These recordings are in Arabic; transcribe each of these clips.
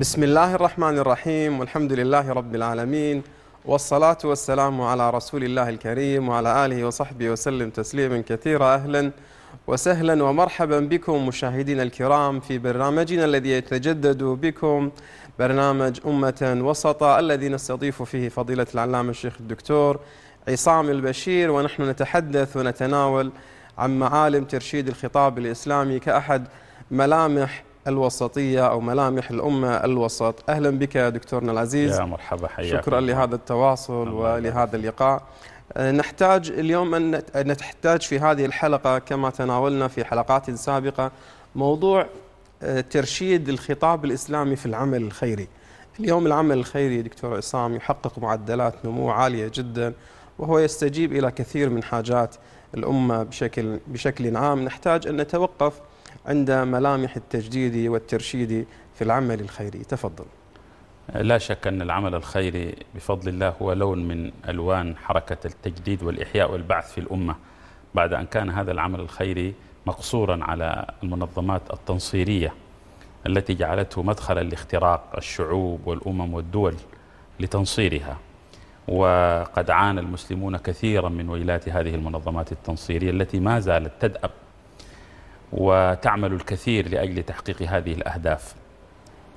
بسم الله الرحمن الرحيم والحمد لله رب العالمين والصلاة والسلام على رسول الله الكريم وعلى آله وصحبه وسلم تسليما كثيرا أهلا وسهلا ومرحبا بكم مشاهدينا الكرام في برنامجنا الذي يتجدد بكم برنامج أمة وسطة الذي نستضيف فيه فضيلة العلامة الشيخ الدكتور عصام البشير ونحن نتحدث ونتناول عن معالم ترشيد الخطاب الإسلامي كأحد ملامح الوسطية أو ملامح الأمة الوسط. أهلا بك دكتورنا العزيز. يا مرحبا حياك شكرا لهذا التواصل ولهذا اللقاء. نحتاج اليوم أن نحتاج في هذه الحلقة كما تناولنا في حلقات سابقة موضوع ترشيد الخطاب الإسلامي في العمل الخيري. اليوم العمل الخيري دكتور عصام يحقق معدلات نمو عالية جدا وهو يستجيب إلى كثير من حاجات الأمة بشكل, بشكل عام. نحتاج أن نتوقف عند ملامح التجديد والترشيد في العمل الخيري. تفضل. لا شك أن العمل الخيري بفضل الله هو لون من ألوان حركة التجديد والإحياء والبعث في الأمة. بعد أن كان هذا العمل الخيري مقصورا على المنظمات التنصيرية التي جعلته مدخلا لاختراق الشعوب والأمم والدول لتنصيرها. وقد عانى المسلمون كثيرا من ويلات هذه المنظمات التنصيرية التي ما زالت تدأب وتعمل الكثير لأجل تحقيق هذه الأهداف.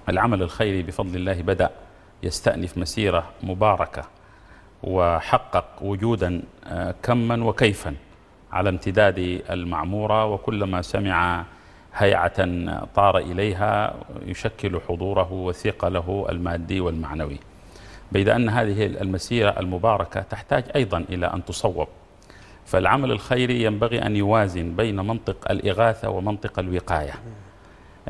العمل الخيري بفضل الله بدأ يستأنف مسيرة مباركة وحقق وجودا كما وكيفا على امتداد المعمورة وكلما سمع هيعة طار إليها يشكل حضوره وثقله المادي والمعنوي. بيد أن هذه المسيرة المباركة تحتاج أيضا إلى أن تصوب فالعمل الخيري ينبغي أن يوازن بين منطق الإغاثة ومنطق الوقاية.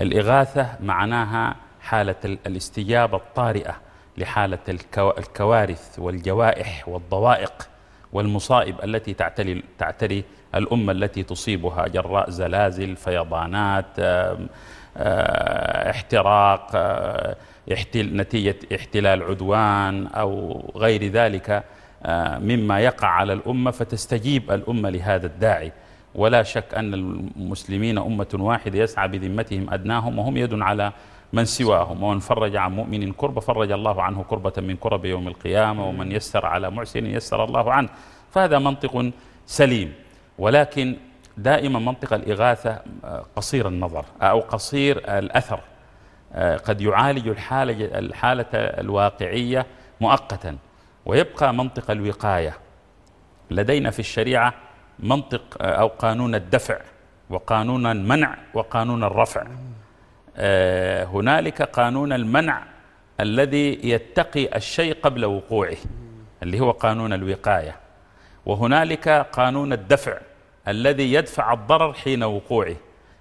الإغاثة معناها حالة الاستجابة الطارئة لحالة الكوارث والجوائح والضوائق والمصائب التي تعتري, تعتري الأمة التي تصيبها جراء زلازل فيضانات احتراق نتيجة احتلال عدوان أو غير ذلك. مما يقع على الأمة فتستجيب الأمة لهذا الداعي. ولا شك أن المسلمين أمة واحدة يسعى بذمتهم أدناهم وهم يد على من سواهم. ومن فرج عن مؤمن كرب فرج الله عنه كربة من كرب يوم القيامة. ومن يسر على محسن يسر الله عنه. فهذا منطق سليم. ولكن دائما منطق الإغاثة قصير النظر أو قصير الأثر. قد يعالج الحالة الواقعية مؤقتا. ويبقى منطق الوقاية. لدينا في الشريعة منطق أو قانون الدفع وقانون المنع وقانون الرفع. هنالك قانون المنع الذي يتقي الشيء قبل وقوعه اللي هو قانون الوقاية. وهنالك قانون الدفع الذي يدفع الضرر حين وقوعه.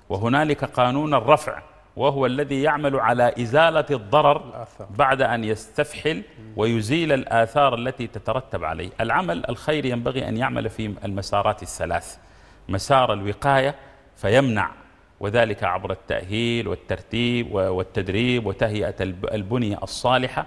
وهنالك قانون الرفع وهو الذي يعمل على إزالة الضرر بعد أن يستفحل ويزيل الآثار التي تترتب عليه. العمل الخير ينبغي أن يعمل في المسارات الثلاث. مسار الوقاية فيمنع وذلك عبر التأهيل والترتيب والتدريب وتهيئة البنية الصالحة.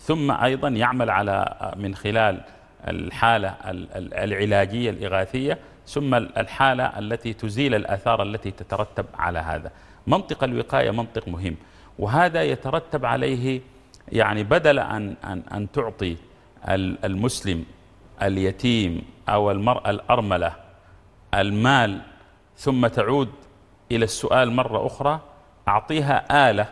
ثم أيضا يعمل على من خلال الحالة العلاجية الإغاثية ثم الحالة التي تزيل الآثار التي تترتب على هذا. منطق الوقاية منطق مهم. وهذا يترتب عليه يعني بدل أن, أن, أن تعطي المسلم اليتيم أو المرأة الأرملة المال ثم تعود إلى السؤال مرة أخرى أعطيها آلة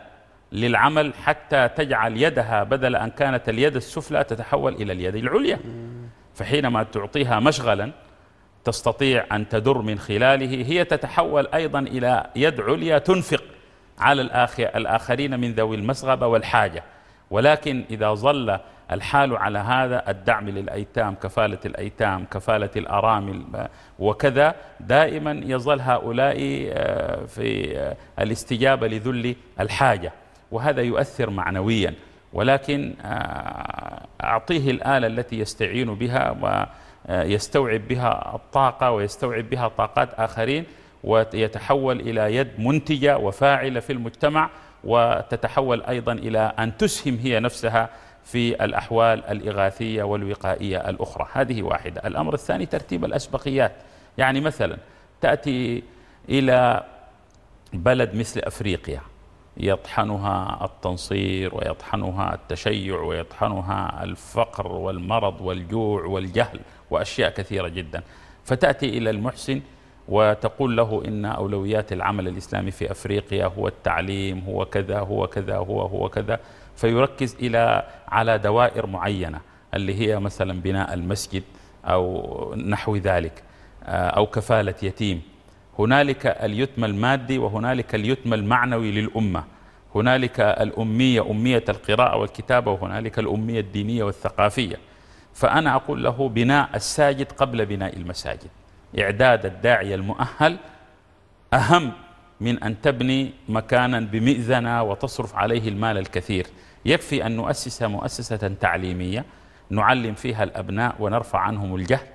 للعمل حتى تجعل يدها بدل أن كانت اليد السفلى تتحول إلى اليد العليا. فحينما تعطيها مشغلا تستطيع أن تدر من خلاله هي تتحول أيضا إلى يد عليا تنفق على الآخرين من ذوي المسغبة والحاجة. ولكن إذا ظل الحال على هذا الدعم للأيتام كفالة الأيتام كفالة الأرامل وكذا دائما يظل هؤلاء في الاستجابة لذل الحاجة. وهذا يؤثر معنويا. ولكن أعطيه الآلة التي يستعين بها ويستوعب بها الطاقة ويستوعب بها طاقات آخرين ويتحول إلى يد منتجة وفاعلة في المجتمع وتتحول أيضا إلى أن تسهم هي نفسها في الأحوال الإغاثية والوقائية الأخرى. هذه واحدة. الأمر الثاني ترتيب الأسبقيات. يعني مثلا تأتي إلى بلد مثل أفريقيا. يطحنها التنصير ويطحنها التشيع ويطحنها الفقر والمرض والجوع والجهل وأشياء كثيرة جدا. فتأتي إلى المحسن وتقول له إن أولويات العمل الإسلامي في أفريقيا هو التعليم هو كذا هو كذا هو هو كذا. فيركز إلى على دوائر معينة اللي هي مثلا بناء المسجد أو نحو ذلك أو كفالة يتيم. هنالك اليتم المادي وهنالك اليتم المعنوي للأمة. هنالك الأمية أمية القراءة والكتابة وهنالك الأمية الدينية والثقافية. فأنا أقول له بناء الساجد قبل بناء المساجد. إعداد الداعية المؤهل أهم من أن تبني مكانا بمئذنة وتصرف عليه المال الكثير. يكفي أن نؤسس مؤسسة تعليمية نعلم فيها الأبناء ونرفع عنهم الجهل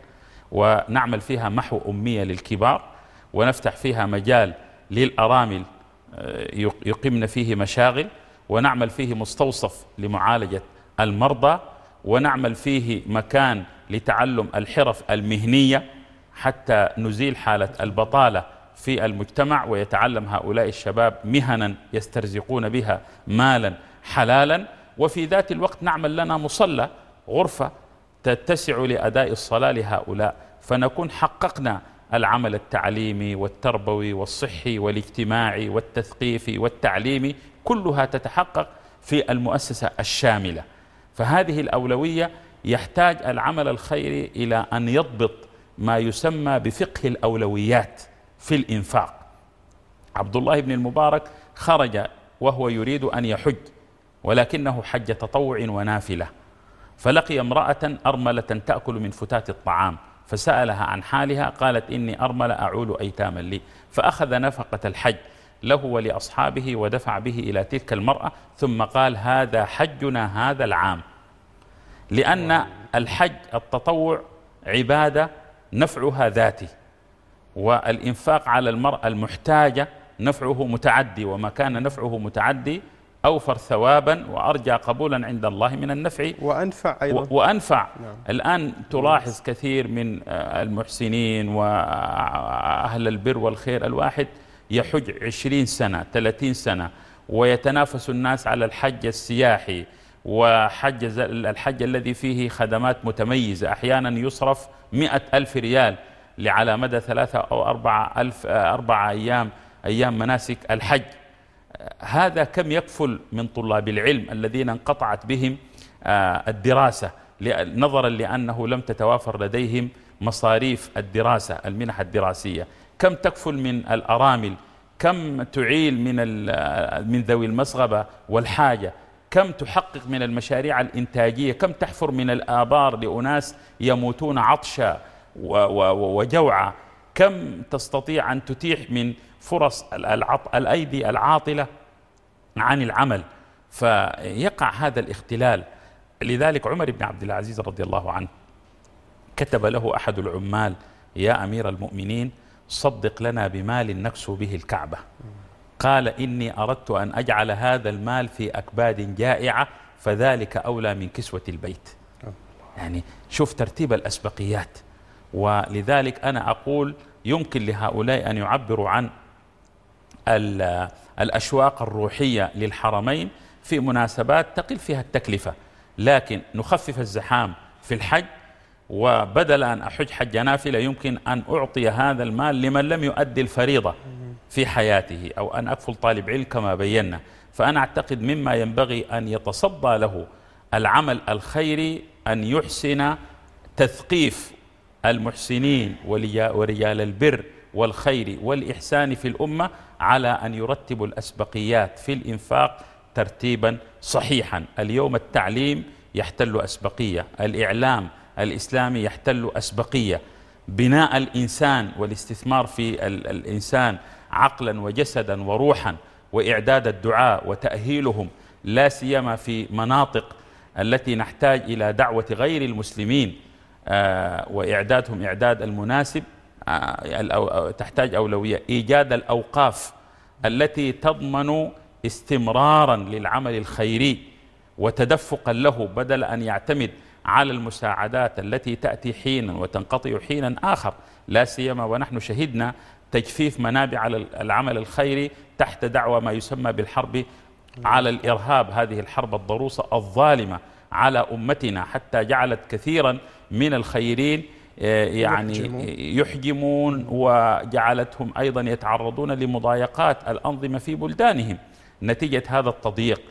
ونعمل فيها محو أمية للكبار ونفتح فيها مجال للأرامل آه، يقمن فيه مشاغل ونعمل فيه مستوصف لمعالجة المرضى ونعمل فيه مكان لتعلم الحرف المهنية حتى نزيل حالة البطالة في المجتمع ويتعلم هؤلاء الشباب مهنا يسترزقون بها مالا حلالا. وفي ذات الوقت نعمل لنا مصلى غرفة تتسع لأداء الصلاة لهؤلاء. فنكون حققنا العمل التعليمي والتربوي والصحي والاجتماعي والتثقيفي والتعليمي كلها تتحقق في المؤسسة الشاملة. فهذه الأولوية يحتاج العمل الخيري إلى أن يضبط ما يسمى بفقه الأولويات في الإنفاق. عبد الله بن المبارك خرج وهو يريد أن يحج ولكنه حج تطوع ونافلة. فلقي امرأة أرملة تأكل من فتات الطعام. فسألها عن حالها قالت إني أرمل أعول أيتاما لي. فأخذ نفقة الحج له ولأصحابه ودفع به إلى تلك المرأة ثم قال هذا حجنا هذا العام. لأن الحج التطوع عبادة نفعها ذاتي والإنفاق على المرأة المحتاجة نفعه متعدي وما كان نفعه متعدي أوفر ثوابا وأرجى قبولا عند الله من النفع. وأنفع أيضا. وأنفع. نعم. الآن تلاحظ كثير من المحسنين وأهل البر والخير. الواحد يحج عشرين سنة ثلاثين سنة ويتنافس الناس على الحج السياحي وحج الحج الذي فيه خدمات متميزة. أحيانا يصرف مئة ألف ريال على مدى ثلاثة أو أربعة, ألف أربعة أيام أيام مناسك الحج. هذا كم يكفل من طلاب العلم الذين انقطعت بهم آه، الدراسة؟ نظرا لأنه لم تتوافر لديهم مصاريف الدراسة المنح الدراسية. كم تكفل من الأرامل؟ كم تعيل من من ذوي المسغبة والحاجة؟ كم تحقق من المشاريع الإنتاجية؟ كم تحفر من الآبار لأناس يموتون عطشا وجوعا؟ كم تستطيع أن تتيح من فرص الأيدي العاطلة عن العمل؟ فيقع هذا الاختلال. لذلك عمر بن عبد العزيز رضي الله عنه كتب له أحد العمال يا أمير المؤمنين صدق لنا بمال نكسو به الكعبة. قال إني أردت أن أجعل هذا المال في أكباد جائعة فذلك أولى من كسوة البيت. يعني شوف ترتيب الأسبقيات. ولذلك أنا أقول يمكن لهؤلاء أن يعبروا عن الأشواق الروحية للحرمين في مناسبات تقل فيها التكلفة. لكن نخفف الزحام في الحج وبدل أن أحج حج نافلة يمكن أن أعطي هذا المال لمن لم يؤدي الفريضة في حياته أو أن أكفل طالب علم كما بينا. فأنا أعتقد مما ينبغي أن يتصدى له العمل الخيري أن يحسن تثقيف المحسنين ورجال البر والخير والإحسان في الأمة على أن يرتبوا الأسبقيات في الإنفاق ترتيبا صحيحا. اليوم التعليم يحتل أسبقية الإعلام الإسلامي يحتل أسبقية. بناء الإنسان والاستثمار في الإنسان عقلا وجسدا وروحا وإعداد الدعاء وتأهيلهم لا سيما في مناطق التي نحتاج إلى دعوة غير المسلمين. وإعدادهم إعداد المناسب آه، تحتاج أولوية. إيجاد الأوقاف التي تضمن استمرارا للعمل الخيري وتدفقا له بدل أن يعتمد على المساعدات التي تأتي حينا وتنقطع حينا آخر. لا سيما ونحن شهدنا تجفيف منابع العمل الخيري تحت دعوى ما يسمى بالحرب على الإرهاب هذه الحرب الضروسة الظالمة. على أمتنا حتى جعلت كثيرا من الخيرين آه، يعني يحجمون. وجعلتهم أيضا يتعرضون لمضايقات الأنظمة في بلدانهم. نتيجة هذا التضييق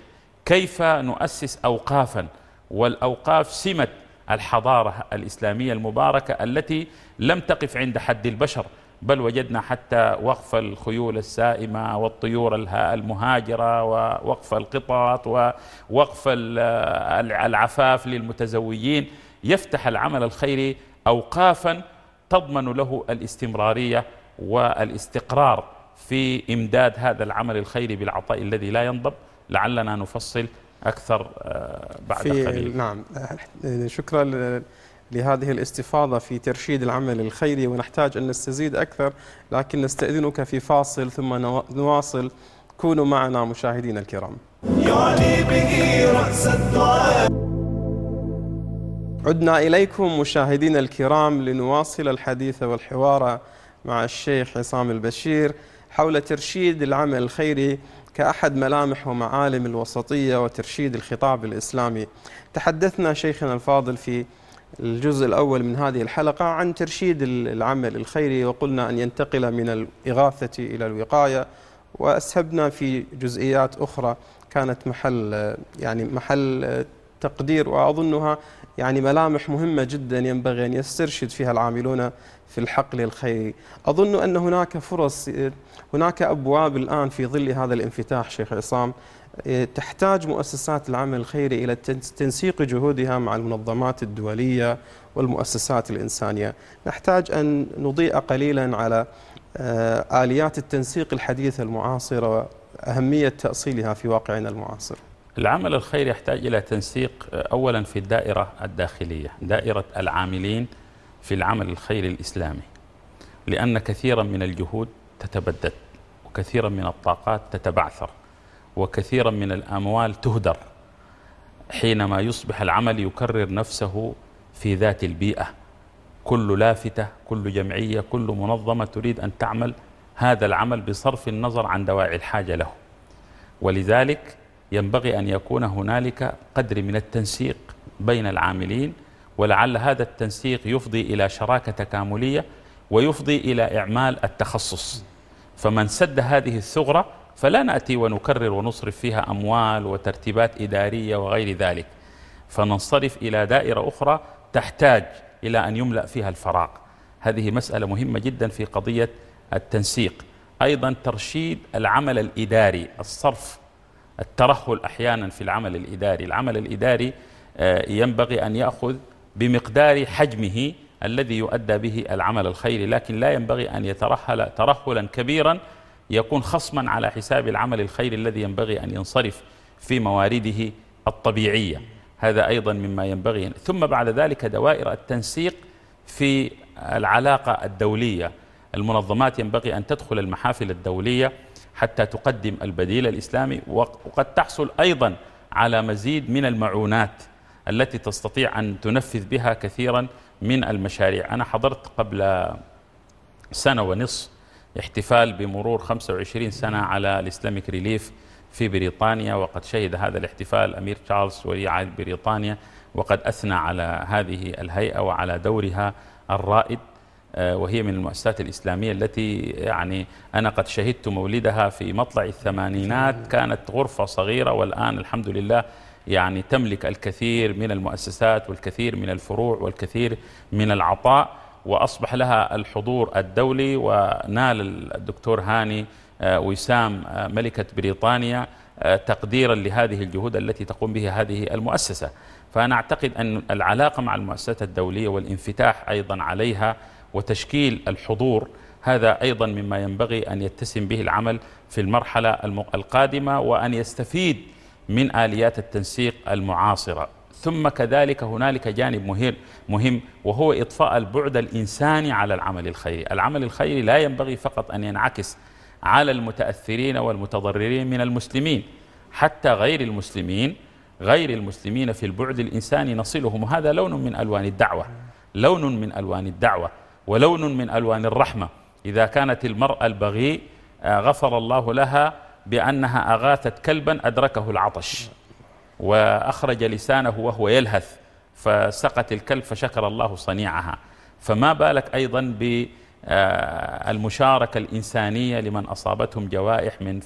كيف نؤسس أوقافا؟ والأوقاف سمة الحضارة الإسلامية المباركة التي لم تقف عند حد البشر. بل وجدنا حتى وقف الخيول السائمة والطيور المهاجرة ووقف القطط ووقف العفاف للمتزوجين. يفتح العمل الخيري أوقافا تضمن له الاستمرارية والاستقرار في إمداد هذا العمل الخيري بالعطاء الذي لا ينضب. لعلنا نفصل أكثر آه، بعد في قليل. نعم. شكرا لهذه الاستفاضة في ترشيد العمل الخيري ونحتاج أن نستزيد أكثر لكن نستأذنك في فاصل ثم نواصل. كونوا معنا مشاهدينا الكرام. يعني به رأس الدعاء. عدنا إليكم مشاهدينا الكرام لنواصل الحديث والحوار مع الشيخ عصام البشير حول ترشيد العمل الخيري كأحد ملامح ومعالم الوسطية وترشيد الخطاب الإسلامي. تحدثنا شيخنا الفاضل في الجزء الأول من هذه الحلقة عن ترشيد العمل الخيري وقلنا أن ينتقل من الإغاثة إلى الوقاية وأسهبنا في جزئيات أخرى. كانت محل يعني محل تقدير وأظنها يعني ملامح مهمة جدا ينبغي أن يسترشد فيها العاملون في الحقل الخيري. أظن أن هناك فرص هناك أبواب الآن في ظل هذا الانفتاح شيخ عصام. تحتاج مؤسسات العمل الخيري إلى تنسيق جهودها مع المنظمات الدولية والمؤسسات الإنسانية. نحتاج أن نضيء قليلا على آه، آليات التنسيق الحديثة المعاصرة وأهمية تأصيلها في واقعنا المعاصر. العمل الخيري يحتاج إلى تنسيق آه، أولا في الدائرة الداخلية دائرة العاملين في العمل الخيري الإسلامي لأن كثيرا من الجهود تتبدد وكثيرا من الطاقات تتبعثر. وكثيرا من الأموال تهدر حينما يصبح العمل يكرر نفسه في ذات البيئة. كل لافتة كل جمعية كل منظمة تريد أن تعمل هذا العمل بصرف النظر عن دواعي الحاجة له. ولذلك ينبغي أن يكون هنالك قدر من التنسيق بين العاملين ولعل هذا التنسيق يفضي إلى شراكة تكاملية ويفضي إلى إعمال التخصص. فمن سد هذه الثغرة فلا نأتي ونكرر ونصرف فيها أموال وترتيبات إدارية وغير ذلك فننصرف إلى دائرة أخرى تحتاج إلى أن يملأ فيها الفراغ. هذه مسألة مهمة جدا في قضية التنسيق. أيضا ترشيد العمل الإداري الصرف الترهل أحيانا في العمل الإداري. العمل الإداري آه، ينبغي أن يأخذ بمقدار حجمه الذي يؤدى به العمل الخيري لكن لا ينبغي أن يترهل ترهلا كبيرا يكون خصما على حساب العمل الخيري الذي ينبغي أن ينصرف في موارده الطبيعية. هذا أيضا مما ينبغي. ثم بعد ذلك دوائر التنسيق في العلاقة الدولية. المنظمات ينبغي أن تدخل المحافل الدولية حتى تقدم البديل الإسلامي وقد تحصل أيضا على مزيد من المعونات التي تستطيع أن تنفذ بها كثيرا من المشاريع. أنا حضرت قبل سنة ونصف احتفال بمرور 25 سنة على ال Islamic Relief في بريطانيا وقد شهد هذا الاحتفال أمير تشارلز ولي عهد بريطانيا وقد أثنى على هذه الهيئة وعلى دورها الرائد آه، وهي من المؤسسات الإسلامية التي يعني أنا قد شهدت مولدها في مطلع الثمانينات كانت غرفة صغيرة والآن الحمد لله يعني تملك الكثير من المؤسسات والكثير من الفروع والكثير من العطاء. وأصبح لها الحضور الدولي ونال الدكتور هاني آه، وسام آه، ملكة بريطانيا آه، تقديرا لهذه الجهود التي تقوم بها هذه المؤسسة. فأنا أعتقد أن العلاقة مع المؤسسات الدولية والانفتاح أيضا عليها وتشكيل الحضور هذا أيضا مما ينبغي أن يتسم به العمل في المرحلة القادمة وأن يستفيد من آليات التنسيق المعاصرة. ثم كذلك هنالك جانب مهم مهم وهو إطفاء البعد الإنساني على العمل الخيري. العمل الخيري لا ينبغي فقط أن ينعكس على المتأثرين والمتضررين من المسلمين حتى غير المسلمين غير المسلمين في البعد الإنساني نصلهم. وهذا لون من ألوان الدعوة لون من ألوان الدعوة ولون من ألوان الرحمة. إذا كانت المرأة البغي آه، غفر الله لها بأنها أغاثت كلبا أدركه العطش. وأخرج لسانه وهو يلهث فسقت الكلب فشكر الله صنيعها. فما بالك أيضا بالمشاركة الإنسانية لمن أصابتهم جوائح من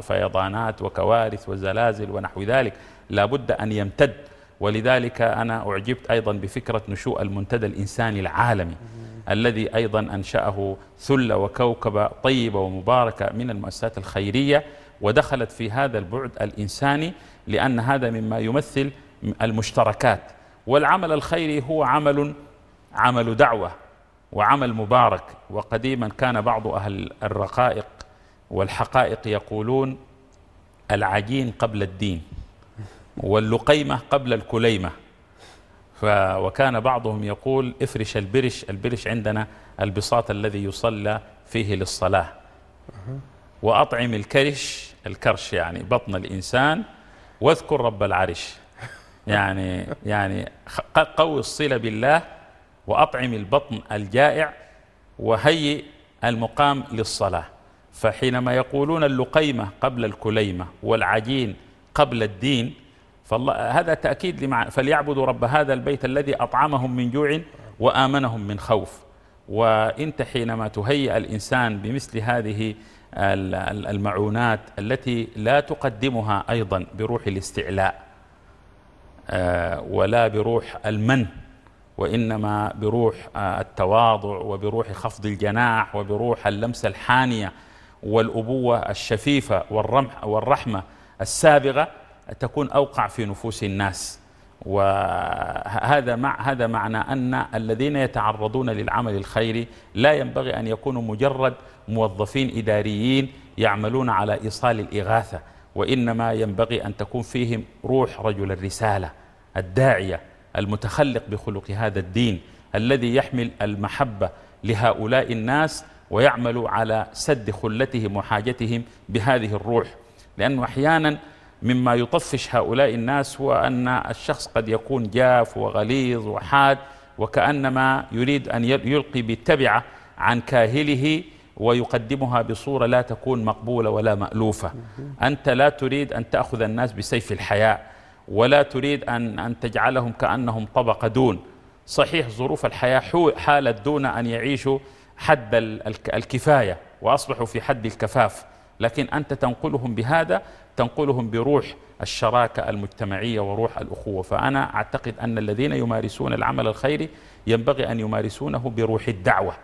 فيضانات وكوارث وزلازل ونحو ذلك. لا بد أن يمتد. ولذلك أنا أعجبت أيضا بفكرة نشوء المنتدى الإنساني العالمي الذي أيضا أنشأه ثلة وكوكبة طيبة ومباركة من المؤسسات الخيرية ودخلت في هذا البعد الإنساني. لأن هذا مما يمثل المشتركات. والعمل الخيري هو عمل عمل دعوة وعمل مبارك. وقديما كان بعض أهل الرقائق والحقائق يقولون العجين قبل الدين واللقيمة قبل الكليمة. وكان بعضهم يقول افرش البرش البرش عندنا البساط الذي يصلى فيه للصلاة. وأطعم الكرش الكرش يعني بطن الإنسان واذكر رب العرش. يعني يعني قوي الصلة بالله وأطعم البطن الجائع وهيئ المقام للصلاة. فحينما يقولون اللقيمة قبل الكليمة والعجين قبل الدين فالله هذا تأكيد لمع فليعبدوا رب هذا البيت الذي أطعمهم من جوع وآمنهم من خوف. وإنت حينما تهيئ الإنسان بمثل هذه المعونات التي لا تقدمها أيضا بروح الاستعلاء آه، ولا بروح المن وإنما بروح آه، التواضع وبروح خفض الجناح وبروح اللمسة الحانية والأبوة الشفيفة والرمح والرحمة السابغة تكون أوقع في نفوس الناس. وهذا مع هذا معنى أن الذين يتعرضون للعمل الخيري لا ينبغي أن يكونوا مجرد موظفين إداريين يعملون على إيصال الإغاثة وإنما ينبغي أن تكون فيهم روح رجل الرسالة الداعية المتخلق بخلق هذا الدين الذي يحمل المحبة لهؤلاء الناس ويعمل على سد خلتهم وحاجتهم بهذه الروح. لأنه أحيانا مما يطفش هؤلاء الناس هو أن الشخص قد يكون جاف وغليظ وحاد وكأنما يريد أن يلقي بالتبعة عن كاهله ويقدمها بصورة لا تكون مقبولة ولا مألوفة. أنت لا تريد أن تأخذ الناس بسيف الحياء ولا تريد أن, أن تجعلهم كأنهم طبقة دون. صحيح ظروف الحياة حالت دون أن يعيشوا حد الكفاية وأصبحوا في حد الكفاف لكن أنت تنقلهم بهذا تنقلهم بروح الشراكة المجتمعية وروح الأخوة. فأنا أعتقد أن الذين يمارسون العمل الخيري ينبغي أن يمارسونه بروح الدعوة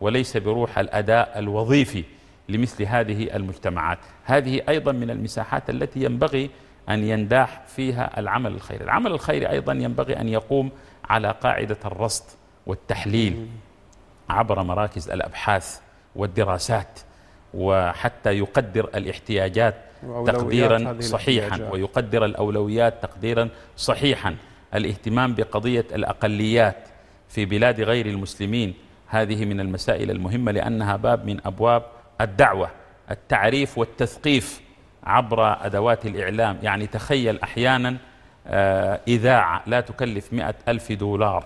وليس بروح الأداء الوظيفي لمثل هذه المجتمعات. هذه أيضا من المساحات التي ينبغي أن ينداح فيها العمل الخيري. العمل الخيري أيضا ينبغي أن يقوم على قاعدة الرصد والتحليل عبر مراكز الأبحاث والدراسات. وحتى يقدر الاحتياجات تقديرا صحيحا ويقدر الأولويات تقديرا صحيحا. الاهتمام بقضية الأقليات في بلاد غير المسلمين هذه من المسائل المهمة لأنها باب من أبواب الدعوة التعريف والتثقيف عبر أدوات الإعلام. يعني تخيل أحيانا آه، إذاعة لا تكلف مئة ألف دولار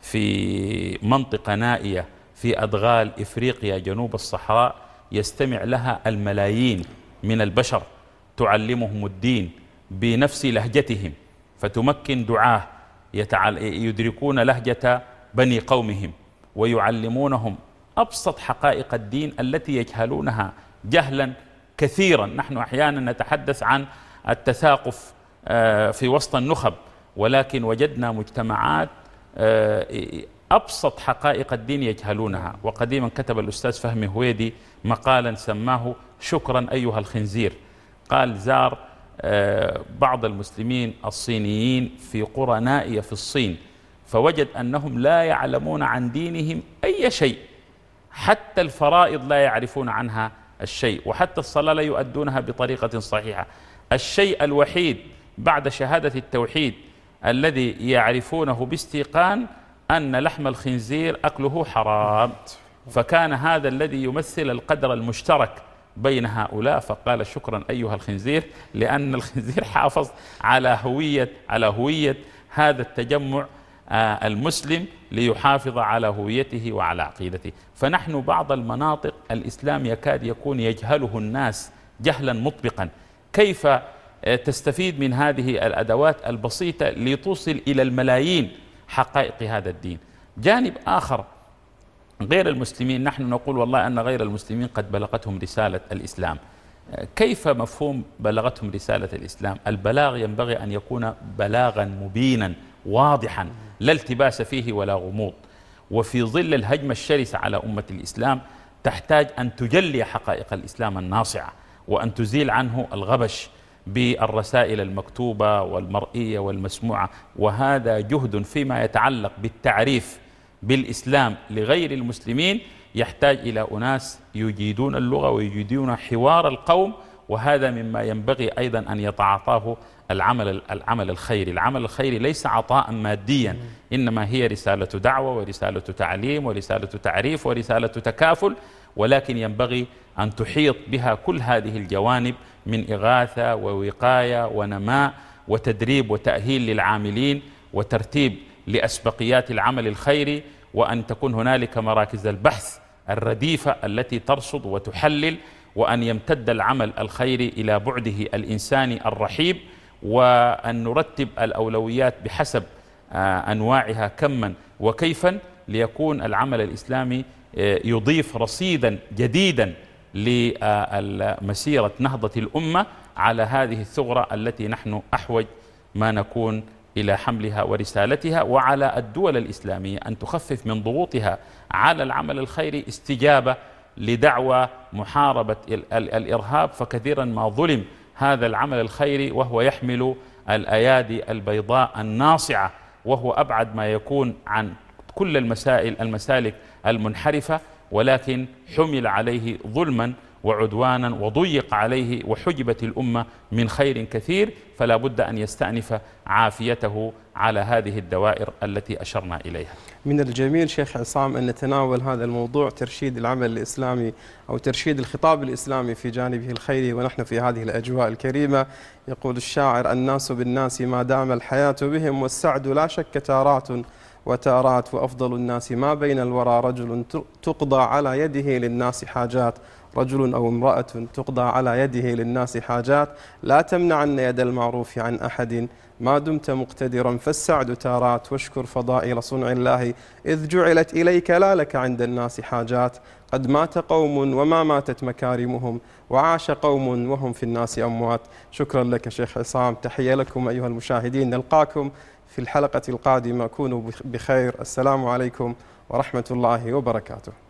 في منطقة نائية في أدغال إفريقيا جنوب الصحراء يستمع لها الملايين من البشر تعلمهم الدين بنفس لهجتهم فتمكن دعاه يدركون لهجة بني قومهم ويعلمونهم أبسط حقائق الدين التي يجهلونها جهلا كثيرا. نحن أحيانا نتحدث عن التثاقف آه، في وسط النخب ولكن وجدنا مجتمعات آه، أبسط حقائق الدين يجهلونها. وقديما كتب الأستاذ فهمي هويدي مقالا سماه شكرا أيها الخنزير. قال زار آه، بعض المسلمين الصينيين في قرى نائية في الصين فوجد أنهم لا يعلمون عن دينهم أي شيء حتى الفرائض لا يعرفون عنها الشيء وحتى الصلاة لا يؤدونها بطريقة صحيحة. الشيء الوحيد بعد شهادة التوحيد الذي يعرفونه باستيقان أن لحم الخنزير أكله حرام. فكان هذا الذي يمثل القدر المشترك بين هؤلاء. فقال شكرا أيها الخنزير لأن الخنزير حافظ على هوية على هوية هذا التجمع آه، المسلم ليحافظ على هويته وعلى عقيدته. فنحن بعض المناطق الإسلام يكاد يكون يجهله الناس جهلا مطبقا. كيف آه، تستفيد من هذه الأدوات البسيطة لتصل إلى الملايين حقائق هذا الدين؟ جانب آخر غير المسلمين. نحن نقول والله أن غير المسلمين قد بلغتهم رسالة الإسلام. كيف مفهوم بلغتهم رسالة الإسلام؟ البلاغ ينبغي أن يكون بلاغا مبينا واضحا لا التباس فيه ولا غموض. وفي ظل الهجمة الشرسة على أمة الإسلام تحتاج أن تجلي حقائق الإسلام الناصعة وأن تزيل عنه الغبش بالرسائل المكتوبة والمرئية والمسموعة. وهذا جهد فيما يتعلق بالتعريف بالإسلام لغير المسلمين يحتاج إلى أناس يجيدون اللغة ويجيدون حوار القوم وهذا مما ينبغي أيضا أن يتعاطاه العمل العمل الخيري، العمل الخيري ليس عطاء ماديا إنما هي رسالة دعوة ورسالة تعليم ورسالة تعريف ورسالة تكافل ولكن ينبغي أن تحيط بها كل هذه الجوانب من إغاثة ووقاية ونماء وتدريب وتأهيل للعاملين وترتيب لأسبقيات العمل الخيري وأن تكون هنالك مراكز البحث الرديفة التي ترصد وتحلل وأن يمتد العمل الخيري إلى بعده الانساني الرحيب وأن نرتب الأولويات بحسب آه، أنواعها كما وكيفا ليكون العمل الإسلامي آه، يضيف رصيدا جديدا لمسيرة نهضة الأمة على هذه الثغرة التي نحن أحوج ما نكون إلى حملها ورسالتها وعلى الدول الإسلامية أن تخفف من ضغوطها على العمل الخيري استجابة لدعوى محاربة الإرهاب فكثيرا ما ظلم هذا العمل الخيري وهو يحمل الأيادي البيضاء الناصعة وهو أبعد ما يكون عن كل المسائل المسالك المنحرفة ولكن حمل عليه ظلما وعدوانا وضيق عليه وحجبت الأمة من خير كثير فلا بد أن يستأنف عافيته على هذه الدوائر التي أشرنا إليها. من الجميل شيخ عصام أن نتناول هذا الموضوع ترشيد العمل الإسلامي أو ترشيد الخطاب الإسلامي في جانبه الخيري ونحن في هذه الأجواء الكريمة. يقول الشاعر الناس بالناس ما دام الحياة بهم والسعد لا شك تارات وتارات وأفضل الناس ما بين الورى. رجل تقضى على يده للناس حاجات رجل أو امرأة تقضى على يده للناس حاجات لا تمنعن يد المعروف عن أحد. ما دمت مقتدرا فالسعد تارات واشكر فضائل صنع الله. إذ جعلت إليك لا لك عند الناس حاجات. قد مات قوم وما ماتت مكارمهم. وعاش قوم وهم في الناس أموات. شكرا لك شيخ عصام. تحية لكم أيها المشاهدين. نلقاكم في الحلقة القادمة. كونوا بخير. السلام عليكم ورحمة الله وبركاته.